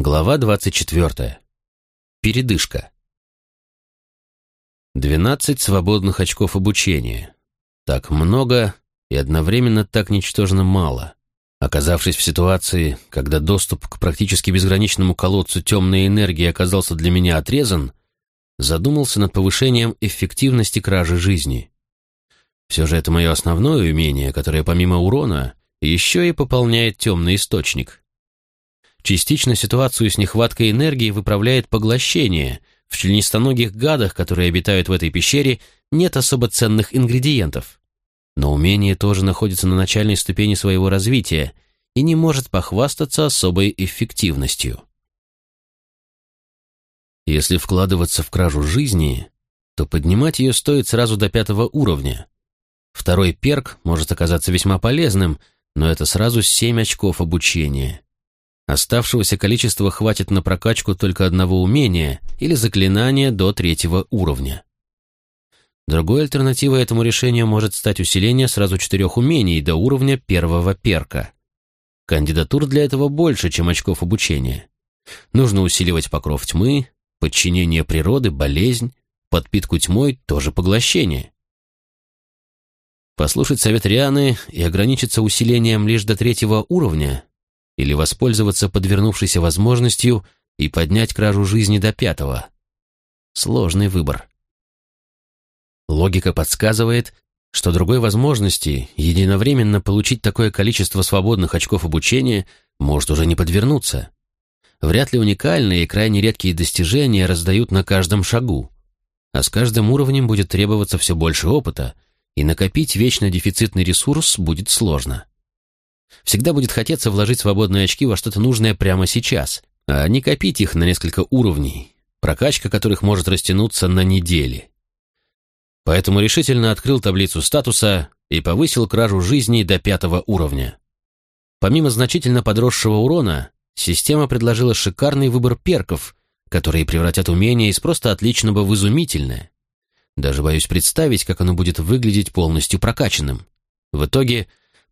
Глава 24. Передышка. 12 свободных очков обучения. Так много и одновременно так ничтожно мало. Оказавшись в ситуации, когда доступ к практически безграничному колодцу темной энергии оказался для меня отрезан, задумался над повышением эффективности кражи жизни. Все же это мое основное умение, которое помимо урона еще и пополняет темный источник. Частично ситуацию с нехваткой энергии выправляет поглощение. В членистоногих гадах, которые обитают в этой пещере, нет особо ценных ингредиентов. Но умение тоже находится на начальной ступени своего развития и не может похвастаться особой эффективностью. Если вкладываться в кражу жизни, то поднимать ее стоит сразу до пятого уровня. Второй перк может оказаться весьма полезным, но это сразу семь очков обучения. Оставшегося количества хватит на прокачку только одного умения или заклинания до третьего уровня. Другой альтернативой этому решению может стать усиление сразу четырех умений до уровня первого перка. Кандидатур для этого больше, чем очков обучения. Нужно усиливать покров тьмы, подчинение природы, болезнь, подпитку тьмой, тоже поглощение. Послушать совет Рианы и ограничиться усилением лишь до третьего уровня или воспользоваться подвернувшейся возможностью и поднять кражу жизни до пятого. Сложный выбор. Логика подсказывает, что другой возможности единовременно получить такое количество свободных очков обучения может уже не подвернуться. Вряд ли уникальные и крайне редкие достижения раздают на каждом шагу, а с каждым уровнем будет требоваться все больше опыта, и накопить вечно дефицитный ресурс будет сложно. Всегда будет хотеться вложить свободные очки во что-то нужное прямо сейчас, а не копить их на несколько уровней, прокачка которых может растянуться на недели. Поэтому решительно открыл таблицу статуса и повысил кражу жизни до пятого уровня. Помимо значительно подросшего урона, система предложила шикарный выбор перков, которые превратят умение из просто отличного в изумительное. Даже боюсь представить, как оно будет выглядеть полностью прокачанным. В итоге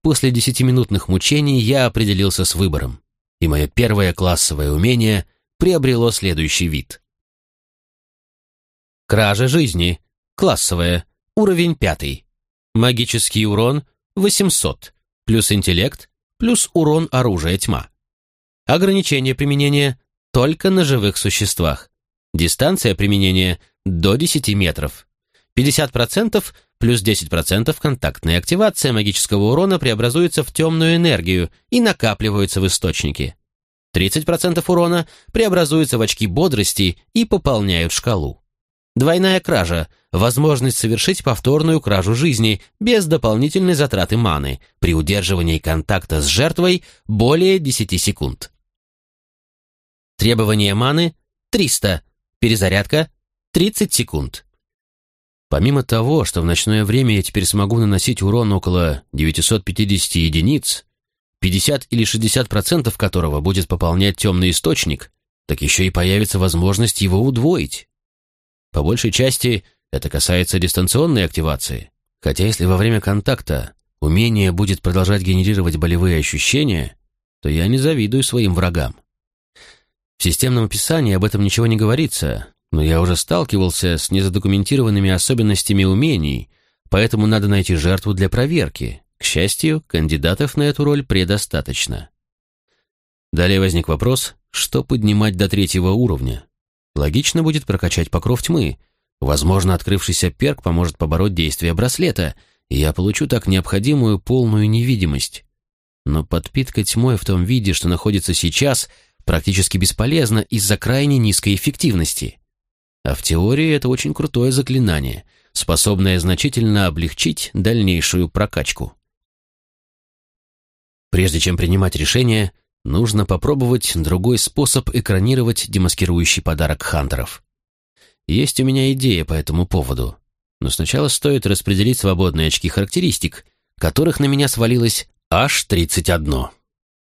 После десятиминутных мучений я определился с выбором, и мое первое классовое умение приобрело следующий вид. Кража жизни. Классовая. Уровень пятый. Магический урон 800. Плюс интеллект. Плюс урон оружия тьма. Ограничение применения только на живых существах. Дистанция применения до 10 метров. 50% плюс 10% контактная активация магического урона преобразуется в темную энергию и накапливается в источнике. 30% урона преобразуется в очки бодрости и пополняют шкалу. Двойная кража – возможность совершить повторную кражу жизни без дополнительной затраты маны при удерживании контакта с жертвой более 10 секунд. Требование маны – 300, перезарядка – 30 секунд. Помимо того, что в ночное время я теперь смогу наносить урон около 950 единиц, 50 или 60% которого будет пополнять темный источник, так еще и появится возможность его удвоить. По большей части это касается дистанционной активации, хотя если во время контакта умение будет продолжать генерировать болевые ощущения, то я не завидую своим врагам. В системном описании об этом ничего не говорится, но я уже сталкивался с незадокументированными особенностями умений, поэтому надо найти жертву для проверки. К счастью, кандидатов на эту роль предостаточно. Далее возник вопрос, что поднимать до третьего уровня. Логично будет прокачать покров тьмы. Возможно, открывшийся перк поможет побороть действие браслета, и я получу так необходимую полную невидимость. Но подпитка тьмой в том виде, что находится сейчас, практически бесполезна из-за крайне низкой эффективности. А в теории это очень крутое заклинание, способное значительно облегчить дальнейшую прокачку. Прежде чем принимать решение, нужно попробовать другой способ экранировать демаскирующий подарок хантеров. Есть у меня идея по этому поводу, но сначала стоит распределить свободные очки характеристик, которых на меня свалилось аж 31.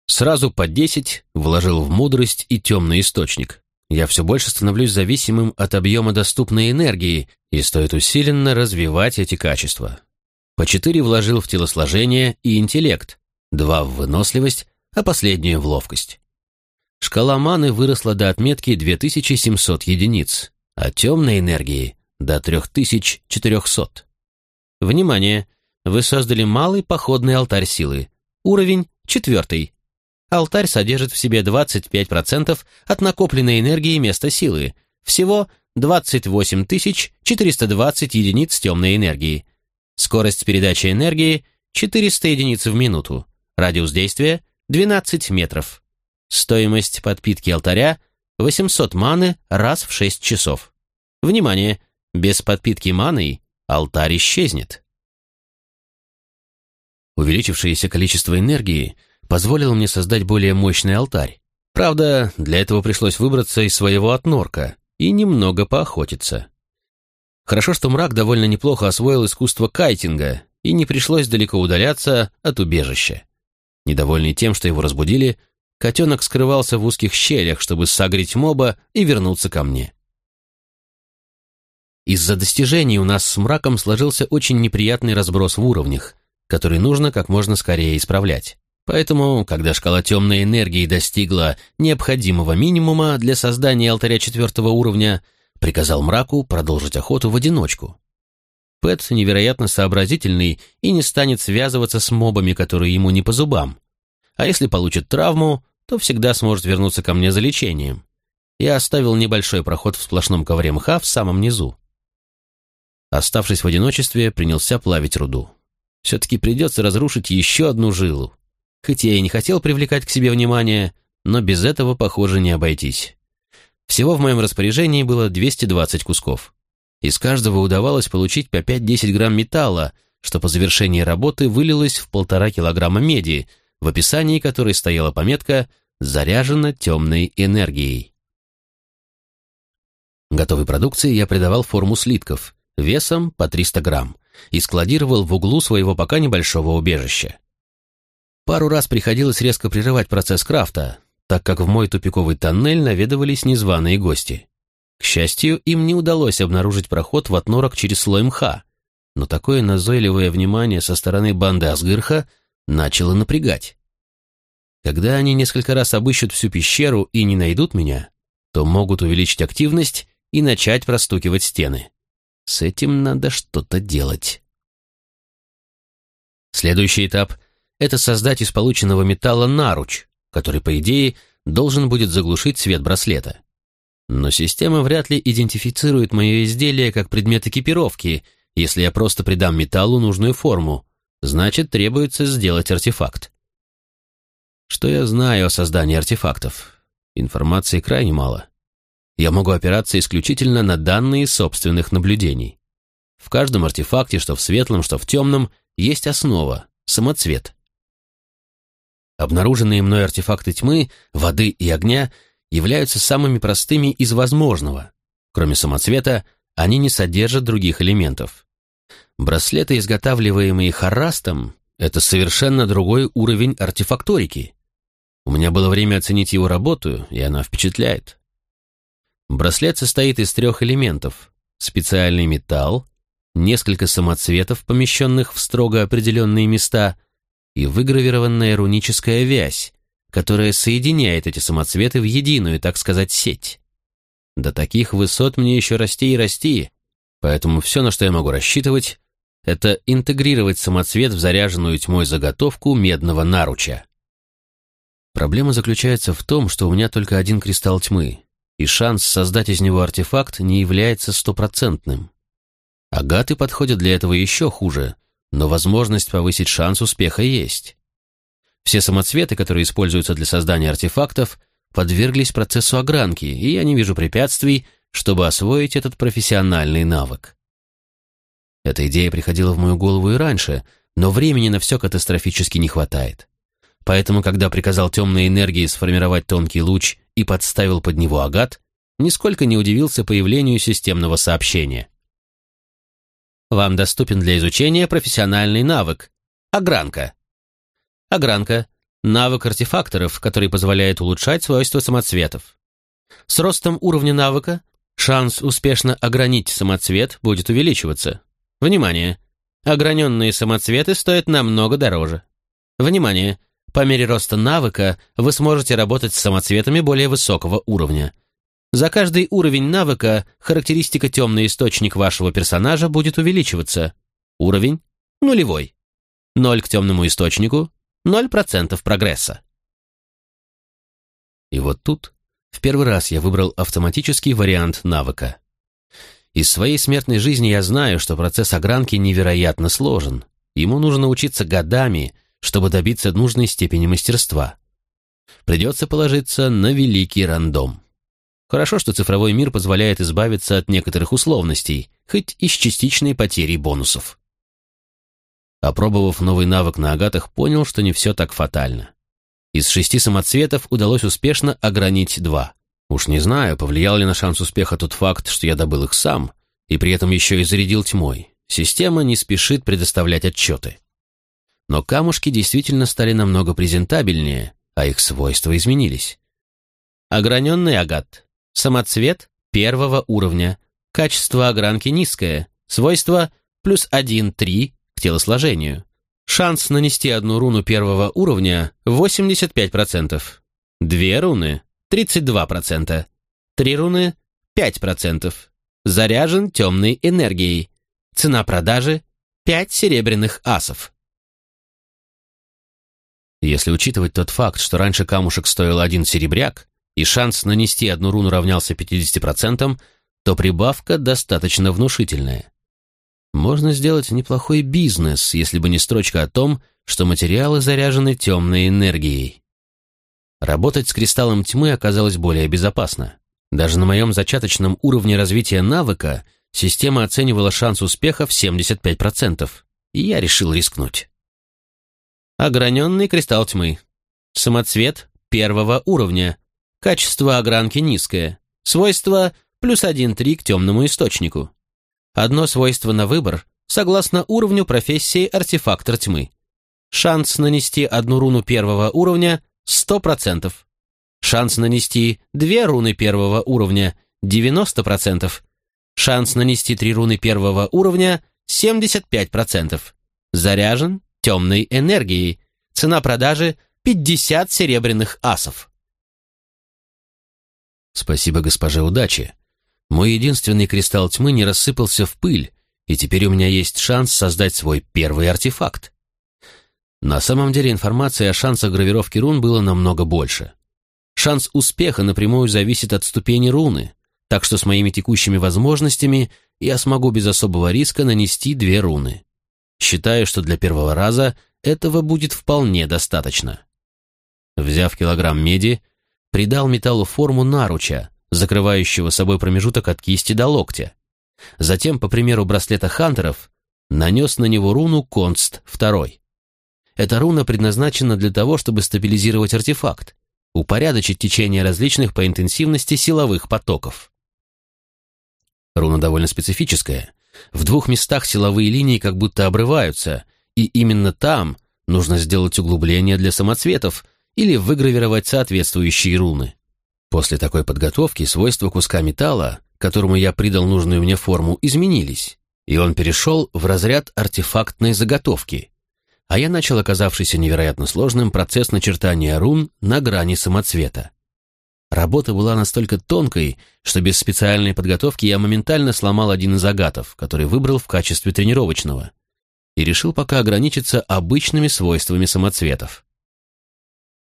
Сразу по 10 вложил в мудрость и темный источник. Я все больше становлюсь зависимым от объема доступной энергии, и стоит усиленно развивать эти качества. По четыре вложил в телосложение и интеллект, два в выносливость, а последнее в ловкость. шкала маны выросла до отметки 2700 единиц, а темной энергии — до 3400. Внимание! Вы создали малый походный алтарь силы. Уровень четвертый. Алтарь содержит в себе 25% от накопленной энергии места силы. Всего 28 420 единиц темной энергии. Скорость передачи энергии 400 единиц в минуту. Радиус действия 12 метров. Стоимость подпитки алтаря 800 маны раз в 6 часов. Внимание! Без подпитки маной алтарь исчезнет. Увеличившееся количество энергии позволило мне создать более мощный алтарь. Правда, для этого пришлось выбраться из своего отнорка и немного поохотиться. Хорошо, что мрак довольно неплохо освоил искусство кайтинга, и не пришлось далеко удаляться от убежища. Недовольный тем, что его разбудили, котенок скрывался в узких щелях, чтобы согреть моба и вернуться ко мне. Из-за достижений у нас с мраком сложился очень неприятный разброс в уровнях, который нужно как можно скорее исправлять. Поэтому, когда шкала темной энергии достигла необходимого минимума для создания алтаря четвертого уровня, приказал мраку продолжить охоту в одиночку. Пэт невероятно сообразительный и не станет связываться с мобами, которые ему не по зубам. А если получит травму, то всегда сможет вернуться ко мне за лечением. Я оставил небольшой проход в сплошном ковре мха в самом низу. Оставшись в одиночестве, принялся плавить руду. Все-таки придется разрушить еще одну жилу. Хоть я и не хотел привлекать к себе внимание, но без этого, похоже, не обойтись. Всего в моем распоряжении было 220 кусков. Из каждого удавалось получить по 5-10 грамм металла, что по завершении работы вылилось в полтора килограмма меди, в описании которой стояла пометка «Заряжена темной энергией». Готовой продукции я придавал форму слитков, весом по 300 грамм и складировал в углу своего пока небольшого убежища. Пару раз приходилось резко прерывать процесс крафта, так как в мой тупиковый тоннель наведывались незваные гости. К счастью, им не удалось обнаружить проход в отнорок через слой мха, но такое назойливое внимание со стороны банды Асгырха начало напрягать. Когда они несколько раз обыщут всю пещеру и не найдут меня, то могут увеличить активность и начать простукивать стены. С этим надо что-то делать. Следующий этап — это создать из полученного металла наруч, который, по идее, должен будет заглушить свет браслета. Но система вряд ли идентифицирует мое изделие как предмет экипировки, если я просто придам металлу нужную форму. Значит, требуется сделать артефакт. Что я знаю о создании артефактов? Информации крайне мало я могу опираться исключительно на данные собственных наблюдений. В каждом артефакте, что в светлом, что в темном, есть основа — самоцвет. Обнаруженные мной артефакты тьмы, воды и огня являются самыми простыми из возможного. Кроме самоцвета, они не содержат других элементов. Браслеты, изготавливаемые Харастом, это совершенно другой уровень артефакторики. У меня было время оценить его работу, и она впечатляет. Браслет состоит из трех элементов. Специальный металл, несколько самоцветов, помещенных в строго определенные места, и выгравированная руническая вязь, которая соединяет эти самоцветы в единую, так сказать, сеть. До таких высот мне еще расти и расти, поэтому все, на что я могу рассчитывать, это интегрировать самоцвет в заряженную тьмой заготовку медного наруча. Проблема заключается в том, что у меня только один кристалл тьмы, и шанс создать из него артефакт не является стопроцентным. Агаты подходят для этого еще хуже, но возможность повысить шанс успеха есть. Все самоцветы, которые используются для создания артефактов, подверглись процессу огранки, и я не вижу препятствий, чтобы освоить этот профессиональный навык. Эта идея приходила в мою голову и раньше, но времени на все катастрофически не хватает. Поэтому, когда приказал темной энергии сформировать тонкий луч и подставил под него агат, нисколько не удивился появлению системного сообщения. Вам доступен для изучения профессиональный навык – огранка. Огранка – навык артефакторов, который позволяет улучшать свойства самоцветов. С ростом уровня навыка шанс успешно огранить самоцвет будет увеличиваться. Внимание! Ограненные самоцветы стоят намного дороже. Внимание! по мере роста навыка вы сможете работать с самоцветами более высокого уровня. За каждый уровень навыка характеристика темный источник вашего персонажа будет увеличиваться. Уровень – нулевой. Ноль к темному источнику – 0% прогресса. И вот тут в первый раз я выбрал автоматический вариант навыка. Из своей смертной жизни я знаю, что процесс огранки невероятно сложен. Ему нужно учиться годами, чтобы добиться нужной степени мастерства. Придется положиться на великий рандом. Хорошо, что цифровой мир позволяет избавиться от некоторых условностей, хоть и с частичной потерей бонусов. Опробовав новый навык на агатах, понял, что не все так фатально. Из шести самоцветов удалось успешно огранить два. Уж не знаю, повлиял ли на шанс успеха тот факт, что я добыл их сам, и при этом еще и зарядил тьмой. Система не спешит предоставлять отчеты. Но камушки действительно стали намного презентабельнее, а их свойства изменились. Ограненный агат. Самоцвет первого уровня. Качество огранки низкое. Свойство плюс 1-3 к телосложению. Шанс нанести одну руну первого уровня 85%. Две руны 32%. Три руны 5%. Заряжен темной энергией. Цена продажи 5 серебряных асов. Если учитывать тот факт, что раньше камушек стоил один серебряк, и шанс нанести одну руну равнялся 50%, то прибавка достаточно внушительная. Можно сделать неплохой бизнес, если бы не строчка о том, что материалы заряжены темной энергией. Работать с кристаллом тьмы оказалось более безопасно. Даже на моем зачаточном уровне развития навыка система оценивала шанс успеха в 75%, и я решил рискнуть. Ограненный кристалл тьмы. Самоцвет первого уровня. Качество огранки низкое. Свойство плюс 1-3 к темному источнику. Одно свойство на выбор, согласно уровню профессии артефактор тьмы. Шанс нанести одну руну первого уровня – 100%. Шанс нанести две руны первого уровня – 90%. Шанс нанести три руны первого уровня – 75%. Заряжен темной энергией. Цена продажи – 50 серебряных асов. Спасибо госпоже удачи. Мой единственный кристалл тьмы не рассыпался в пыль, и теперь у меня есть шанс создать свой первый артефакт. На самом деле информации о шансах гравировки рун было намного больше. Шанс успеха напрямую зависит от ступени руны, так что с моими текущими возможностями я смогу без особого риска нанести две руны. Считаю, что для первого раза этого будет вполне достаточно. Взяв килограмм меди, придал металлу форму наруча, закрывающего собой промежуток от кисти до локтя. Затем, по примеру браслета хантеров, нанес на него руну Конст II. Эта руна предназначена для того, чтобы стабилизировать артефакт, упорядочить течение различных по интенсивности силовых потоков. Руна довольно специфическая. В двух местах силовые линии как будто обрываются, и именно там нужно сделать углубление для самоцветов или выгравировать соответствующие руны. После такой подготовки свойства куска металла, которому я придал нужную мне форму, изменились, и он перешел в разряд артефактной заготовки. А я начал оказавшийся невероятно сложным процесс начертания рун на грани самоцвета. Работа была настолько тонкой, что без специальной подготовки я моментально сломал один из агатов, который выбрал в качестве тренировочного, и решил пока ограничиться обычными свойствами самоцветов.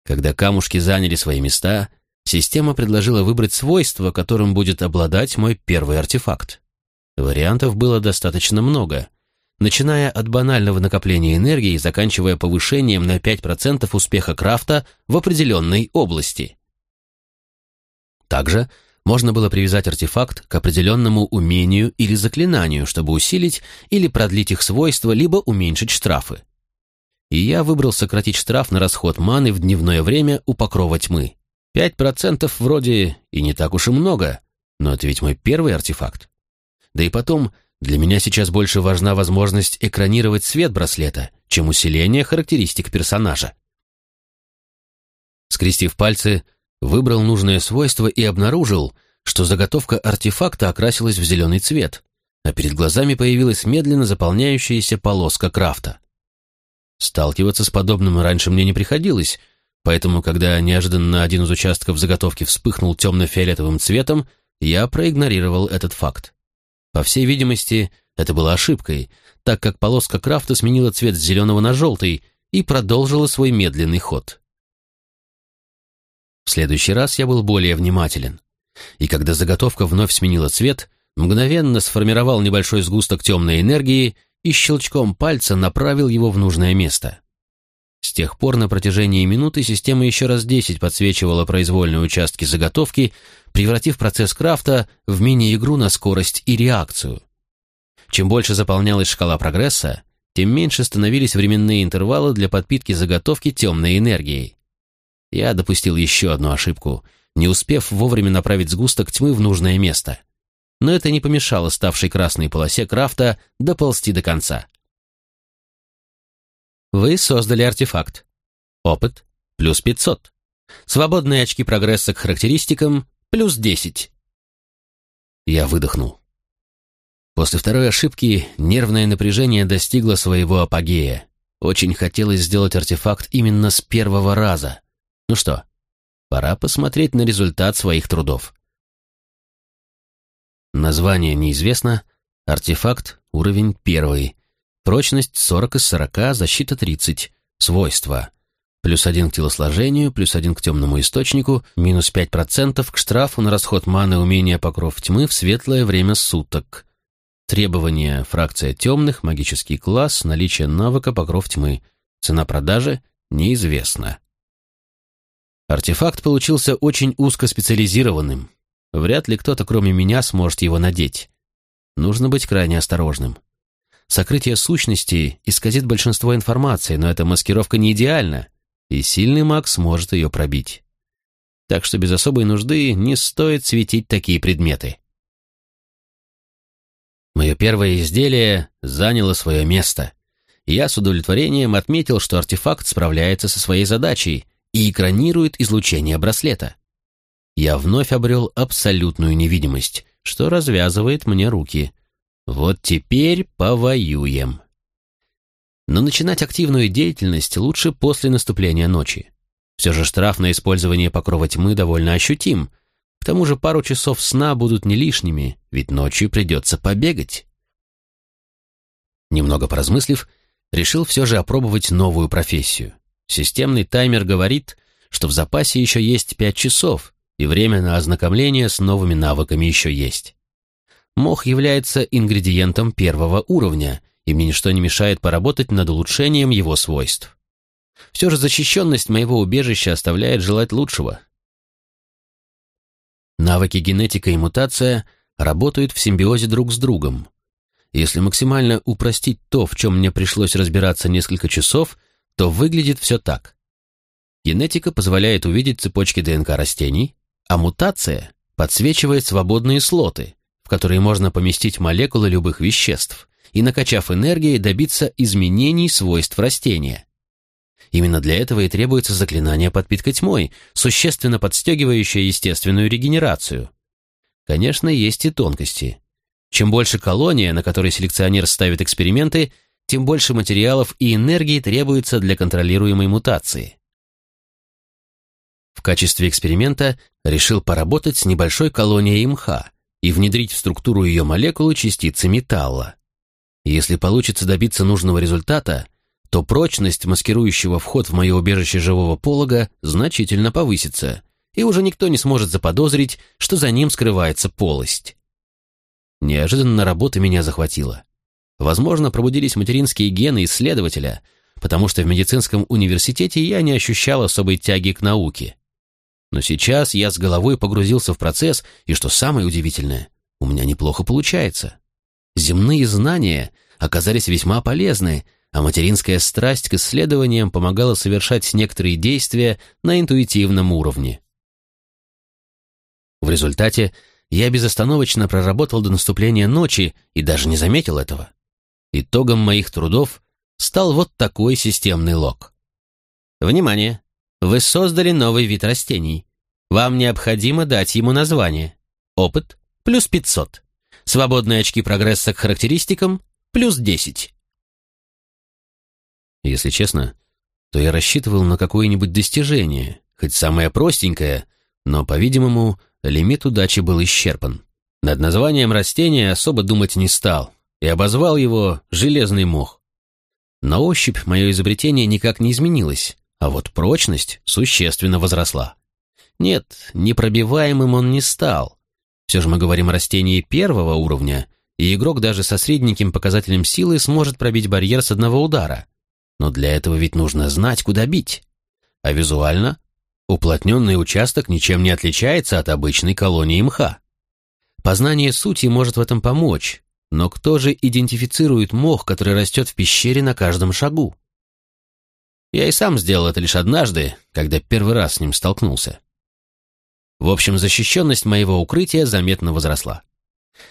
Когда камушки заняли свои места, Система предложила выбрать свойство, которым будет обладать мой первый артефакт. Вариантов было достаточно много, начиная от банального накопления энергии и заканчивая повышением на 5% успеха крафта в определенной области. Также можно было привязать артефакт к определенному умению или заклинанию, чтобы усилить или продлить их свойства, либо уменьшить штрафы. И я выбрал сократить штраф на расход маны в дневное время у покрова тьмы. Пять процентов вроде и не так уж и много, но это ведь мой первый артефакт. Да и потом, для меня сейчас больше важна возможность экранировать свет браслета, чем усиление характеристик персонажа. Скрестив пальцы, выбрал нужное свойство и обнаружил, что заготовка артефакта окрасилась в зеленый цвет, а перед глазами появилась медленно заполняющаяся полоска крафта. Сталкиваться с подобным раньше мне не приходилось, поэтому, когда неожиданно один из участков заготовки вспыхнул темно-фиолетовым цветом, я проигнорировал этот факт. По всей видимости, это было ошибкой, так как полоска крафта сменила цвет с зеленого на желтый и продолжила свой медленный ход. В следующий раз я был более внимателен, и когда заготовка вновь сменила цвет, мгновенно сформировал небольшой сгусток темной энергии и щелчком пальца направил его в нужное место. С тех пор на протяжении минуты система еще раз десять подсвечивала произвольные участки заготовки, превратив процесс крафта в мини-игру на скорость и реакцию. Чем больше заполнялась шкала прогресса, тем меньше становились временные интервалы для подпитки заготовки темной энергией. Я допустил еще одну ошибку, не успев вовремя направить сгусток тьмы в нужное место но это не помешало ставшей красной полосе крафта доползти до конца. Вы создали артефакт. Опыт – плюс 500. Свободные очки прогресса к характеристикам – плюс 10. Я выдохнул. После второй ошибки нервное напряжение достигло своего апогея. Очень хотелось сделать артефакт именно с первого раза. Ну что, пора посмотреть на результат своих трудов. Название неизвестно. Артефакт, уровень первый. Прочность 40 из 40, защита 30. Свойства. Плюс один к телосложению, плюс один к темному источнику, минус 5% к штрафу на расход маны умения покров тьмы в светлое время суток. Требования. Фракция темных, магический класс, наличие навыка покров тьмы. Цена продажи неизвестна. Артефакт получился очень узкоспециализированным, Вряд ли кто-то, кроме меня, сможет его надеть. Нужно быть крайне осторожным. Сокрытие сущности исказит большинство информации, но эта маскировка не идеальна, и сильный маг сможет ее пробить. Так что без особой нужды не стоит светить такие предметы. Мое первое изделие заняло свое место. Я с удовлетворением отметил, что артефакт справляется со своей задачей и экранирует излучение браслета я вновь обрел абсолютную невидимость, что развязывает мне руки. Вот теперь повоюем. Но начинать активную деятельность лучше после наступления ночи. Все же штраф на использование покрова тьмы довольно ощутим. К тому же пару часов сна будут не лишними, ведь ночью придется побегать. Немного поразмыслив, решил все же опробовать новую профессию. Системный таймер говорит, что в запасе еще есть пять часов, и время на ознакомление с новыми навыками еще есть. Мох является ингредиентом первого уровня, и мне ничто не мешает поработать над улучшением его свойств. Все же защищенность моего убежища оставляет желать лучшего. Навыки генетика и мутация работают в симбиозе друг с другом. Если максимально упростить то, в чем мне пришлось разбираться несколько часов, то выглядит все так. Генетика позволяет увидеть цепочки ДНК растений, а мутация подсвечивает свободные слоты, в которые можно поместить молекулы любых веществ и, накачав энергией, добиться изменений свойств растения. Именно для этого и требуется заклинание подпитка тьмой, существенно подстегивающее естественную регенерацию. Конечно, есть и тонкости. Чем больше колония, на которой селекционер ставит эксперименты, тем больше материалов и энергии требуется для контролируемой мутации. В качестве эксперимента решил поработать с небольшой колонией мха и внедрить в структуру ее молекулы частицы металла. Если получится добиться нужного результата, то прочность маскирующего вход в мое убежище живого полога значительно повысится, и уже никто не сможет заподозрить, что за ним скрывается полость. Неожиданно работа меня захватила. Возможно, пробудились материнские гены исследователя, потому что в медицинском университете я не ощущал особой тяги к науке. Но сейчас я с головой погрузился в процесс, и что самое удивительное, у меня неплохо получается. Земные знания оказались весьма полезны, а материнская страсть к исследованиям помогала совершать некоторые действия на интуитивном уровне. В результате я безостановочно проработал до наступления ночи и даже не заметил этого. Итогом моих трудов стал вот такой системный лог. Внимание! Вы создали новый вид растений. Вам необходимо дать ему название. Опыт – плюс 500. Свободные очки прогресса к характеристикам – плюс 10. Если честно, то я рассчитывал на какое-нибудь достижение, хоть самое простенькое, но, по-видимому, лимит удачи был исчерпан. Над названием растения особо думать не стал и обозвал его «железный мох». На ощупь мое изобретение никак не изменилось, а вот прочность существенно возросла. Нет, непробиваемым он не стал. Все же мы говорим о растении первого уровня, и игрок даже со средненьким показателем силы сможет пробить барьер с одного удара. Но для этого ведь нужно знать, куда бить. А визуально уплотненный участок ничем не отличается от обычной колонии мха. Познание сути может в этом помочь, но кто же идентифицирует мох, который растет в пещере на каждом шагу? Я и сам сделал это лишь однажды, когда первый раз с ним столкнулся. В общем, защищенность моего укрытия заметно возросла.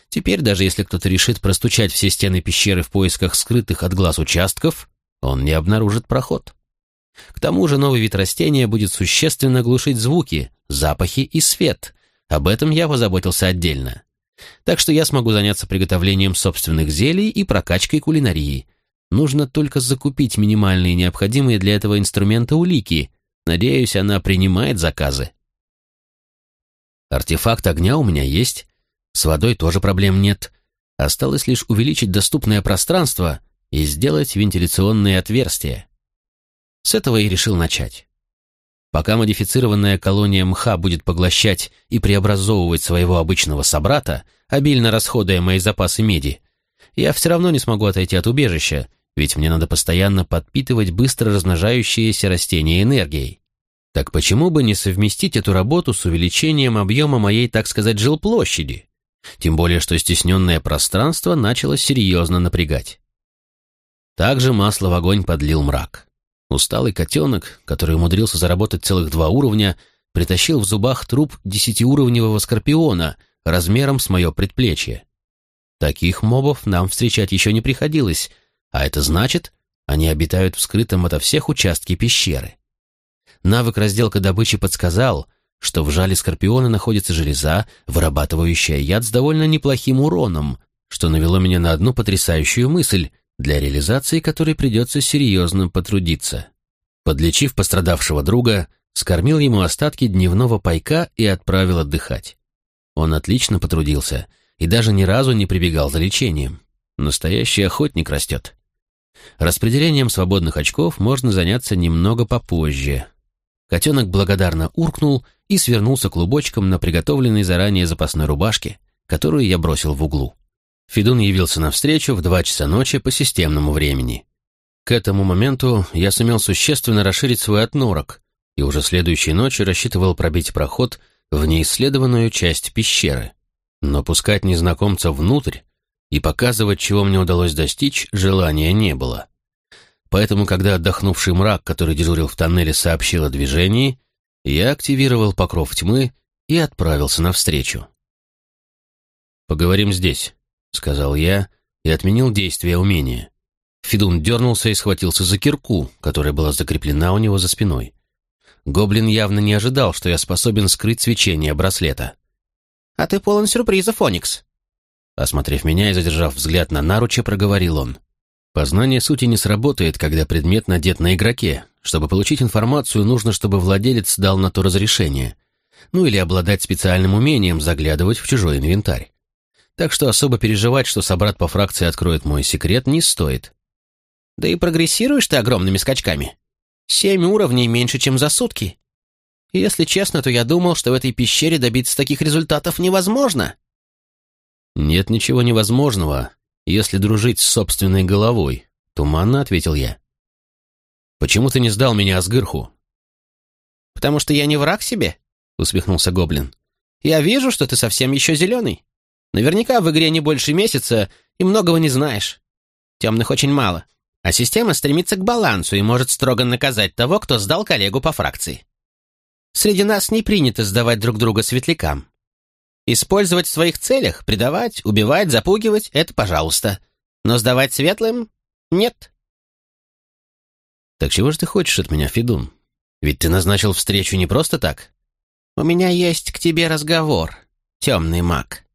Теперь, даже если кто-то решит простучать все стены пещеры в поисках скрытых от глаз участков, он не обнаружит проход. К тому же новый вид растения будет существенно глушить звуки, запахи и свет. Об этом я позаботился отдельно. Так что я смогу заняться приготовлением собственных зелий и прокачкой кулинарии. Нужно только закупить минимальные необходимые для этого инструмента улики. Надеюсь, она принимает заказы. Артефакт огня у меня есть, с водой тоже проблем нет. Осталось лишь увеличить доступное пространство и сделать вентиляционные отверстия. С этого и решил начать. Пока модифицированная колония мха будет поглощать и преобразовывать своего обычного собрата, обильно расходуя мои запасы меди, я все равно не смогу отойти от убежища, ведь мне надо постоянно подпитывать быстро размножающиеся растения энергией. Так почему бы не совместить эту работу с увеличением объема моей, так сказать, жилплощади? Тем более, что стесненное пространство начало серьезно напрягать. Также масло в огонь подлил мрак. Усталый котенок, который умудрился заработать целых два уровня, притащил в зубах труп десятиуровневого скорпиона размером с мое предплечье. Таких мобов нам встречать еще не приходилось, а это значит, они обитают в скрытом ото всех участке пещеры. Навык разделка добычи подсказал, что в жале скорпиона находится железа, вырабатывающая яд с довольно неплохим уроном, что навело меня на одну потрясающую мысль, для реализации которой придется серьезно потрудиться. Подлечив пострадавшего друга, скормил ему остатки дневного пайка и отправил отдыхать. Он отлично потрудился и даже ни разу не прибегал за лечением. Настоящий охотник растет. Распределением свободных очков можно заняться немного попозже, Котенок благодарно уркнул и свернулся клубочком на приготовленной заранее запасной рубашке, которую я бросил в углу. Федун явился навстречу в два часа ночи по системному времени. К этому моменту я сумел существенно расширить свой отнорок и уже следующей ночью рассчитывал пробить проход в неисследованную часть пещеры. Но пускать незнакомца внутрь и показывать, чего мне удалось достичь, желания не было. Поэтому, когда отдохнувший мрак, который дежурил в тоннеле, сообщил о движении, я активировал покров тьмы и отправился навстречу. «Поговорим здесь», — сказал я и отменил действие умения. Федун дернулся и схватился за кирку, которая была закреплена у него за спиной. Гоблин явно не ожидал, что я способен скрыть свечение браслета. «А ты полон сюрпризов, Оникс!» Осмотрев меня и задержав взгляд на наруче, проговорил он. Познание сути не сработает, когда предмет надет на игроке. Чтобы получить информацию, нужно, чтобы владелец дал на то разрешение. Ну или обладать специальным умением заглядывать в чужой инвентарь. Так что особо переживать, что собрат по фракции откроет мой секрет, не стоит. Да и прогрессируешь ты огромными скачками. Семь уровней меньше, чем за сутки. Если честно, то я думал, что в этой пещере добиться таких результатов невозможно. Нет ничего невозможного, если дружить с собственной головой», — туманно ответил я. «Почему ты не сдал меня Асгырху?» «Потому что я не враг себе», — усмехнулся Гоблин. «Я вижу, что ты совсем еще зеленый. Наверняка в игре не больше месяца и многого не знаешь. Темных очень мало, а система стремится к балансу и может строго наказать того, кто сдал коллегу по фракции. Среди нас не принято сдавать друг друга светлякам. Использовать в своих целях, предавать, убивать, запугивать — это пожалуйста. Но сдавать светлым — нет. Так чего же ты хочешь от меня, Федун? Ведь ты назначил встречу не просто так. У меня есть к тебе разговор, темный маг.